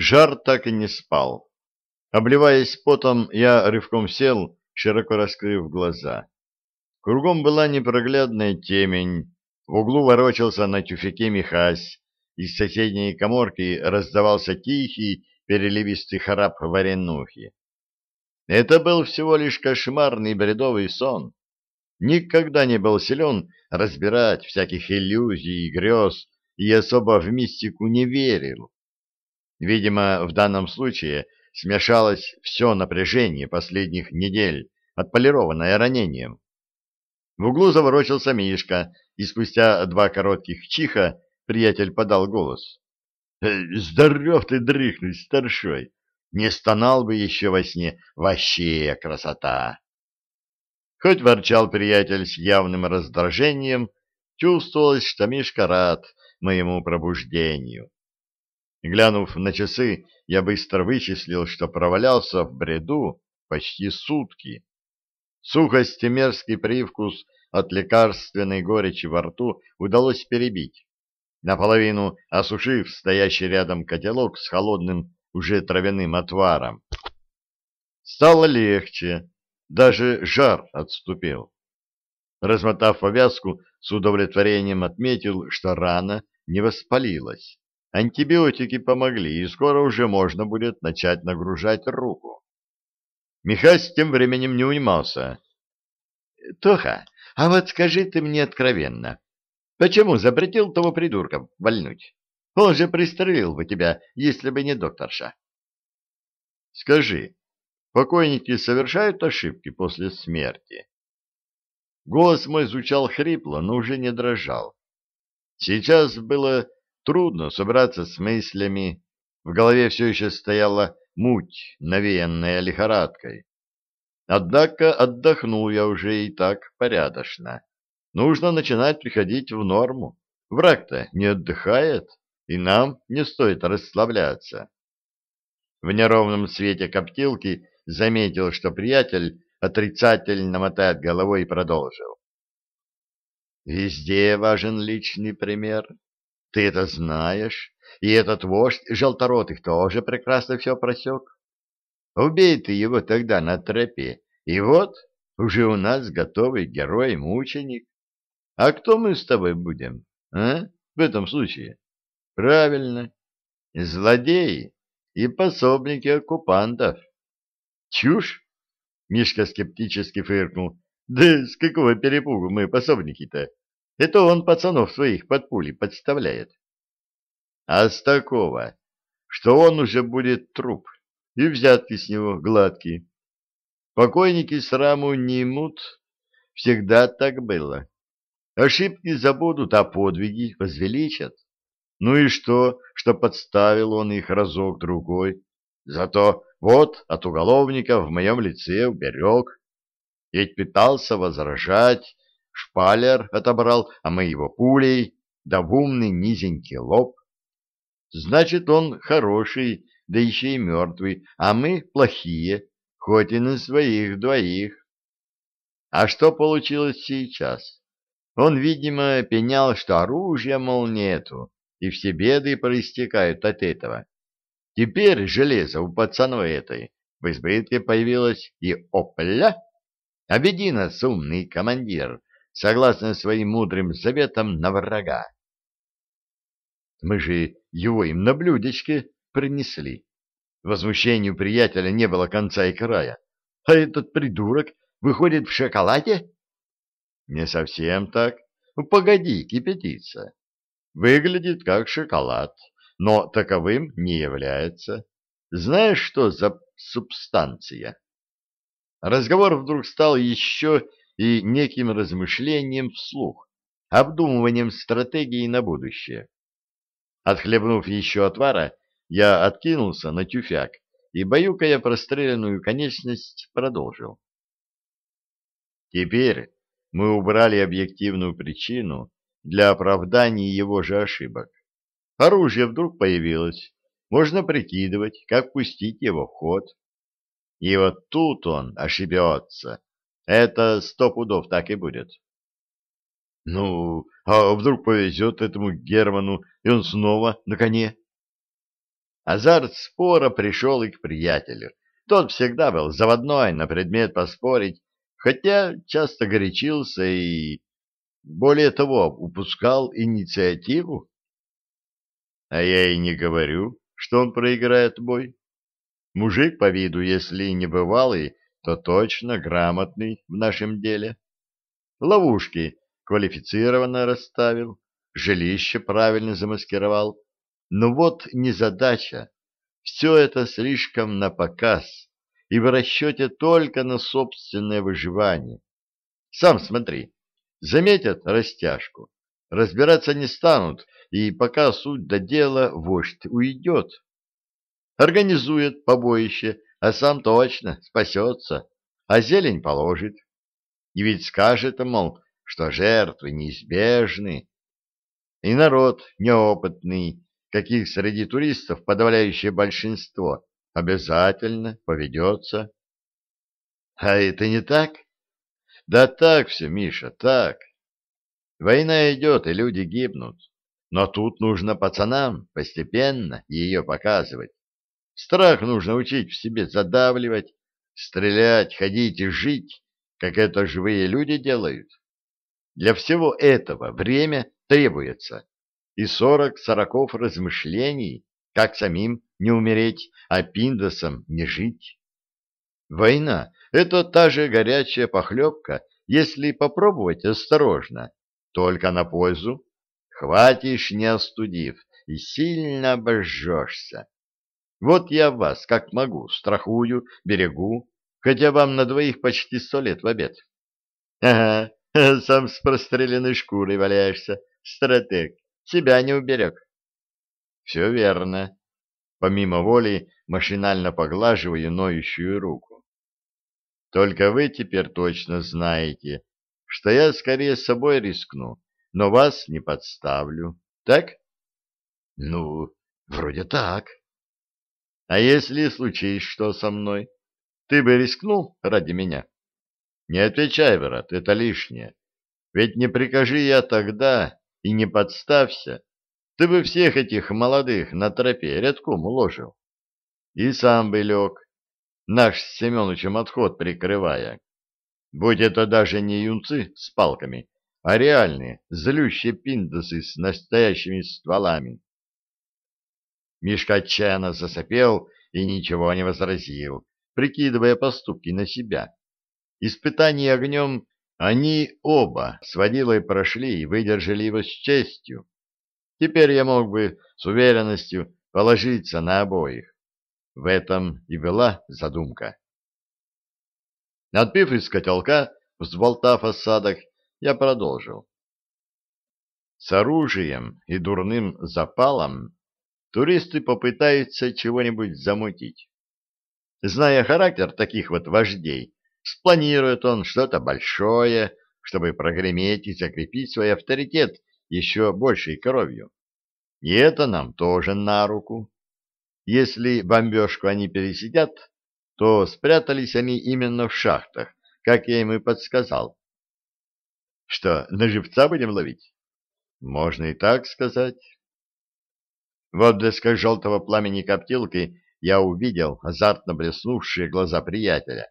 Жар так и не спал. Обливаясь потом, я рывком сел, широко раскрыв глаза. Кругом была непроглядная темень, в углу ворочался на тюфяке Михась, из соседней коморки раздавался тихий, переливистый храп варенухи. Это был всего лишь кошмарный бредовый сон. Никогда не был силен разбирать всяких иллюзий и грез, и особо в мистику не верил. Видимо, в данном случае смешалось все напряжение последних недель, отполированное ранением. В углу заворочился Мишка, и спустя два коротких чиха приятель подал голос. «Э, — Здоров ты дрыхнуть, старшой! Не стонал бы еще во сне, вообще красота! Хоть ворчал приятель с явным раздражением, чувствовалось, что Мишка рад моему пробуждению. Глянув на часы, я быстро вычислил, что провалялся в бреду почти сутки. Сухость и мерзкий привкус от лекарственной горечи во рту удалось перебить, наполовину осушив стоящий рядом котелок с холодным уже травяным отваром. Стало легче, даже жар отступил. Размотав повязку, с удовлетворением отметил, что рана не воспалилась. Антибиотики помогли, и скоро уже можно будет начать нагружать руку. Михась тем временем не унимался. — Тоха, а вот скажи ты мне откровенно, почему запретил того придурка вольнуть? Он же пристрелил бы тебя, если бы не докторша. — Скажи, покойники совершают ошибки после смерти? Голос мой звучал хрипло, но уже не дрожал. Сейчас было трудно собраться с мыслями, в голове все еще стояла муть, навеянная лихорадкой. Однако отдохнул я уже и так порядочно. Нужно начинать приходить в норму. Враг-то не отдыхает, и нам не стоит расслабляться. В неровном свете коптилки заметил, что приятель отрицательно мотает головой и продолжил. Везде важен личный пример. Ты это знаешь, и этот вождь желторотых тоже прекрасно все просек. Убей ты его тогда на тропе, и вот уже у нас готовый герой-мученик. А кто мы с тобой будем, а, в этом случае? Правильно, злодеи и пособники оккупантов. Чушь? Мишка скептически фыркнул. Да с какого перепугу мы пособники-то? Это он пацанов своих под пули подставляет. А с такого, что он уже будет труп и взятки с него гладкие. Покойники сраму не имут, всегда так было. Ошибки забудут, а подвиги возвеличат. Ну и что, что подставил он их разок-другой? Зато вот от уголовника в моем лице уберег. Ведь пытался возражать, шпалер отобрал, а мы его пулей, да в умный низенький лоб. Значит, он хороший, да еще и мертвый, а мы плохие, хоть и на своих двоих. А что получилось сейчас? Он, видимо, пенял, что оружия, мол, нету, и все беды проистекают от этого. Теперь железо у пацана этой в избытке появилось, и опля! Обеди нас, умный командир, согласно своим мудрым заветам на врага. Мы же его им на блюдечке принесли. Возмущению приятеля не было конца и края. А этот придурок выходит в шоколаде? Не совсем так. Ну, погоди кипятиться. Выглядит как шоколад, но таковым не является. Знаешь, что за субстанция? Разговор вдруг стал еще и неким размышлением вслух, обдумыванием стратегии на будущее. Отхлебнув еще отвара, я откинулся на тюфяк и, баюкая простреленную конечность, продолжил. Теперь мы убрали объективную причину для оправдания его же ошибок. Оружие вдруг появилось, можно прикидывать, как пустить его в ход. И вот тут он ошибется. Это сто пудов так и будет. Ну, а вдруг повезет этому Герману, и он снова на коне? Азарт спора пришел и к приятелю. Тот всегда был заводной на предмет поспорить, хотя часто горячился и, более того, упускал инициативу. А я и не говорю, что он проиграет бой. Мужик по виду, если не бывалый, то точно грамотный в нашем деле. Ловушки квалифицированно расставил, жилище правильно замаскировал. Но вот незадача. Все это слишком напоказ и в расчете только на собственное выживание. Сам смотри, заметят растяжку, разбираться не станут, и пока суть до дела, вождь уйдет. Организует побоище, а сам точно спасется, а зелень положит. И ведь скажет, мол, что жертвы неизбежны. И народ неопытный, каких среди туристов подавляющее большинство, обязательно поведется. А это не так? Да так все, Миша, так. Война идет, и люди гибнут. Но тут нужно пацанам постепенно ее показывать. Страх нужно учить в себе задавливать, стрелять, ходить и жить, как это живые люди делают. Для всего этого время требуется и сорок сороков размышлений, как самим не умереть, а пиндосом не жить. Война — это та же горячая похлебка, если попробовать осторожно, только на пользу. Хватишь, не остудив, и сильно обожжешься. Вот я вас, как могу, страхую, берегу, хотя вам на двоих почти сто лет в обед. Ага, сам с простреленной шкурой валяешься, стратег. Себя не уберег. Все верно. Помимо воли машинально поглаживаю ноющую руку. Только вы теперь точно знаете, что я скорее с собой рискну, но вас не подставлю. Так? Ну, вроде так. А если случись что со мной? Ты бы рискнул ради меня? Не отвечай, брат, это лишнее. Ведь не прикажи я тогда, и не подставься, ты бы всех этих молодых на тропе рядком уложил. И сам бы лег, наш с Семеновичем отход прикрывая. Будь это даже не юнцы с палками, а реальные, злющие пиндосы с настоящими стволами. Мишка отчаянно засопел и ничего не возразил, прикидывая поступки на себя. Испытание огнем они оба с водилой прошли и выдержали его с честью. Теперь я мог бы с уверенностью положиться на обоих. В этом и была задумка. Отпив из котелка, взболтав осадок, я продолжил. С оружием и дурным запалом туристы попытаются чего-нибудь замутить. Зная характер таких вот вождей, Спланирует он что-то большое, чтобы прогреметь и закрепить свой авторитет еще большей кровью. И это нам тоже на руку. Если бомбежку они пересидят, то спрятались они именно в шахтах, как я им и подсказал. Что, на живца будем ловить? Можно и так сказать. В отблесках желтого пламени коптилки я увидел азартно блеснувшие глаза приятеля.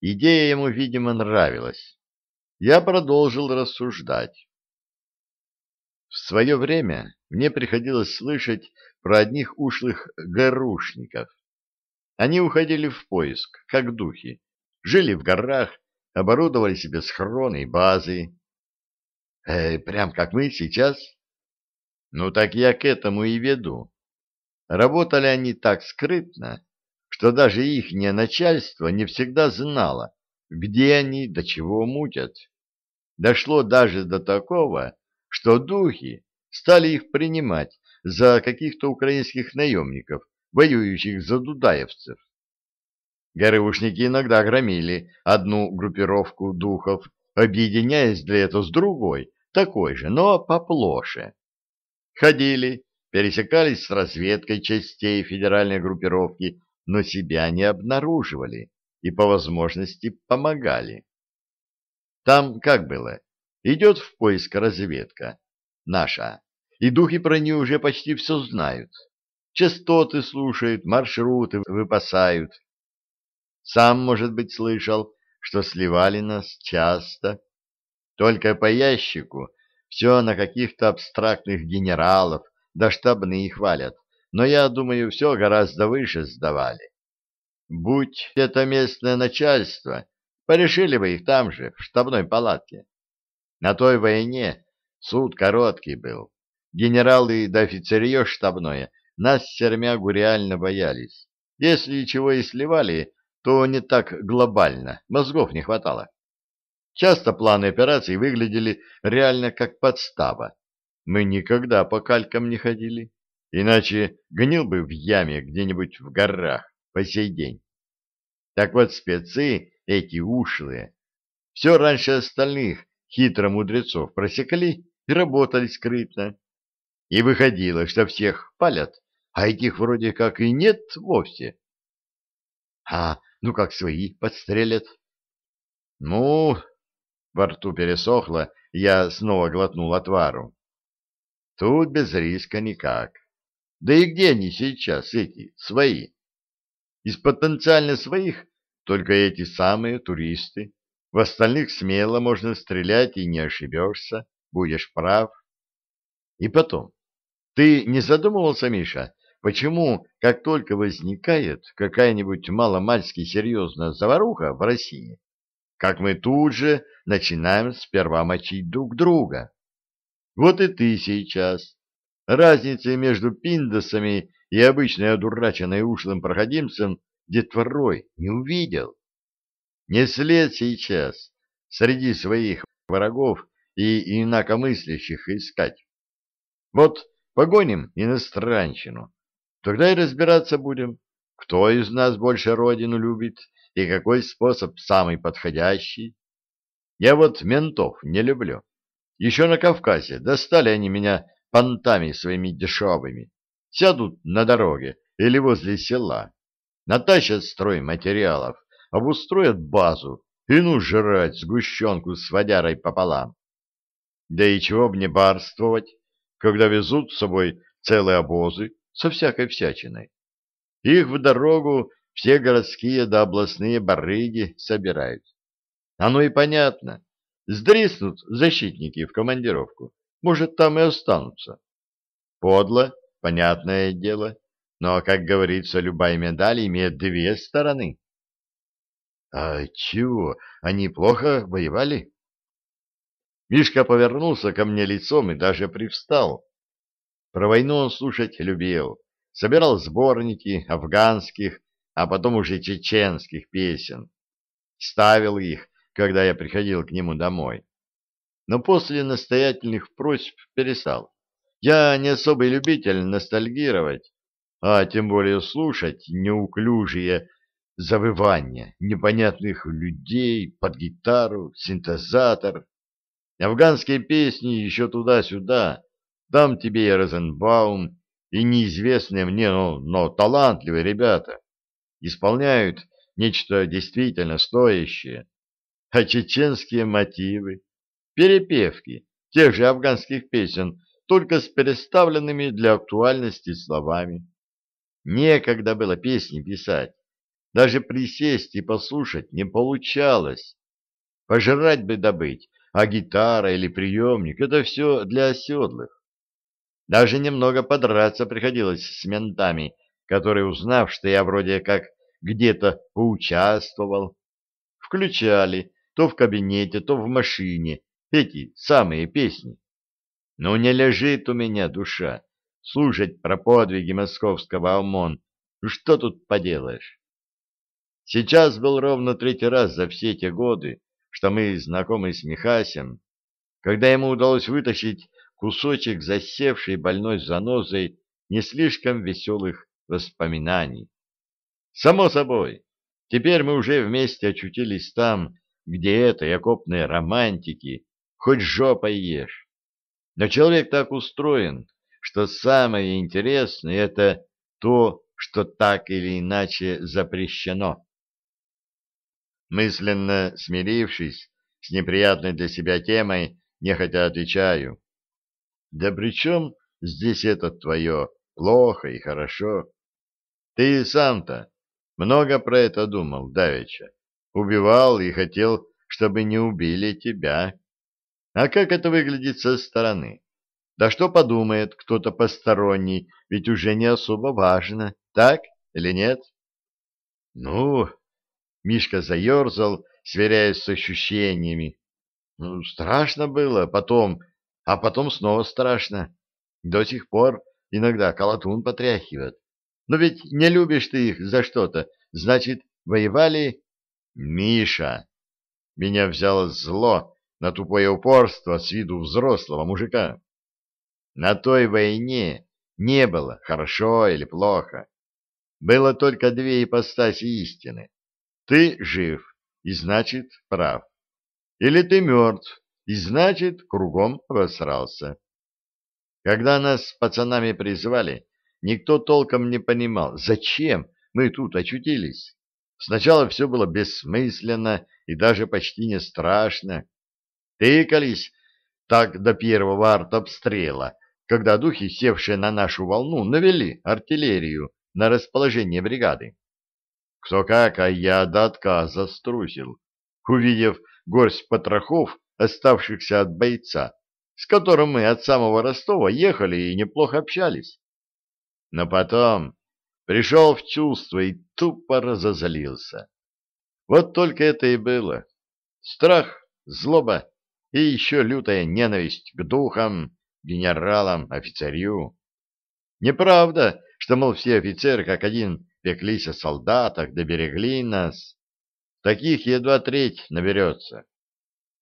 Идея ему, видимо, нравилась. Я продолжил рассуждать. В свое время мне приходилось слышать про одних ушлых горушников. Они уходили в поиск, как духи, жили в горах, оборудовали себе схроны и базы. Э, прям как мы сейчас. Ну так я к этому и веду. Работали они так скрытно, что даже ихнее начальство не всегда знало, где они до чего мутят. Дошло даже до такого, что духи стали их принимать за каких-то украинских наемников, воюющих за дудаевцев. ГРУшники иногда громили одну группировку духов, объединяясь для этого с другой, такой же, но поплоше. Ходили, пересекались с разведкой частей федеральной группировки но себя не обнаруживали и по возможности помогали. Там как было? Идет в поиск разведка, наша, и духи про нее уже почти все знают. частоты слушают, маршруты выпасают. Сам, может быть, слышал, что сливали нас часто. Только по ящику все на каких-то абстрактных генералов, да штабных валят, но я думаю, все гораздо выше сдавали. Будь это местное начальство, порешили бы их там же, в штабной палатке. На той войне суд короткий был. Генералы да офицерье штабное нас сермягу реально боялись. Если чего и сливали, то не так глобально, мозгов не хватало. Часто планы операций выглядели реально как подстава. Мы никогда по калькам не ходили, иначе гнил бы в яме где-нибудь в горах по сей день. Так вот, спецы эти ушлые, все раньше остальных хитро мудрецов просекли и работали скрытно. И выходило, что всех палят, а этих вроде как и нет вовсе. А, ну как свои подстрелят? Ну, во рту пересохло, я снова глотнул отвару. Тут без риска никак. Да и где они сейчас, эти, свои? Из потенциально своих только эти самые туристы. В остальных смело можно стрелять и не ошибешься, будешь прав. И потом, ты не задумывался, Миша, почему, как только возникает какая-нибудь маломальски серьезная заваруха в России, как мы тут же начинаем сперва мочить друг друга. Вот и ты сейчас. Разницы между пиндосами и обычной одураченной ушлым проходимцем детворой не увидел. Не след сейчас среди своих врагов и инакомыслящих искать. Вот погоним иностранщину, тогда и разбираться будем, кто из нас больше родину любит и какой способ самый подходящий. Я вот ментов не люблю. Еще на Кавказе достали они меня понтами своими дешевыми. Сядут на дороге или возле села, натащат строй материалов, обустроят базу и ну жрать сгущенку с водярой пополам. Да и чего б не барствовать, когда везут с собой целые обозы со всякой всячиной. Их в дорогу все городские да областные барыги собирают. Оно и понятно. Сдриснут защитники в командировку. Может, там и останутся. Подло, понятное дело. Но, как говорится, любая медаль имеет две стороны. А чего, они плохо воевали? Мишка повернулся ко мне лицом и даже привстал. Про войну он слушать любил. Собирал сборники афганских а потом уже чеченских песен. Ставил их, когда я приходил к нему домой. Но после настоятельных просьб перестал. Я не особый любитель ностальгировать, а тем более слушать неуклюжие завывания непонятных людей под гитару, синтезатор. Афганские песни еще туда-сюда, там тебе и Розенбаум, и неизвестные мне, но, но талантливые ребята исполняют нечто действительно стоящее, а чеченские мотивы, перепевки тех же афганских песен, только с переставленными для актуальности словами. Некогда было песни писать, даже присесть и послушать не получалось. Пожрать бы добыть, а гитара или приемник — это все для оседлых. Даже немного подраться приходилось с ментами, которые, узнав, что я вроде как где-то поучаствовал, включали то в кабинете, то в машине эти самые песни. Но не лежит у меня душа слушать про подвиги московского ОМОН. Что тут поделаешь? Сейчас был ровно третий раз за все те годы, что мы знакомы с Михасем, когда ему удалось вытащить кусочек засевшей больной занозой не слишком веселых воспоминаний. Само собой, теперь мы уже вместе очутились там, где этой окопной романтики хоть жопой ешь. Но человек так устроен, что самое интересное — это то, что так или иначе запрещено. Мысленно смирившись с неприятной для себя темой, нехотя отвечаю. Да при чем здесь это твое плохо и хорошо. Ты сам-то много про это думал, Давеча. Убивал и хотел, чтобы не убили тебя. А как это выглядит со стороны? Да что подумает кто-то посторонний, ведь уже не особо важно, так или нет? Ну, Мишка заерзал, сверяясь с ощущениями. Ну, страшно было потом, а потом снова страшно. До сих пор иногда колотун потряхивает. Но ведь не любишь ты их за что-то, значит, воевали... Миша! Меня взяло зло на тупое упорство с виду взрослого мужика. На той войне не было хорошо или плохо. Было только две ипостаси истины. Ты жив, и значит прав. Или ты мертв, и значит кругом обосрался. Когда нас с пацанами призвали, никто толком не понимал, зачем мы тут очутились. Сначала все было бессмысленно и даже почти не страшно. Тыкались так до первого артобстрела, когда духи, севшие на нашу волну, навели артиллерию на расположение бригады. Кто как, а я до отказа струсил, увидев горсть потрохов, оставшихся от бойца, с которым мы от самого Ростова ехали и неплохо общались. Но потом пришел в чувство и тупо разозлился. Вот только это и было. Страх, злоба и еще лютая ненависть к духам, генералам, офицерю. Неправда, что, мол, все офицеры как один пеклись о солдатах, доберегли нас. Таких едва треть наберется.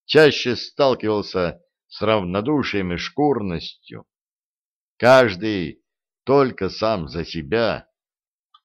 Чаще сталкивался с равнодушием и шкурностью. Каждый только сам за себя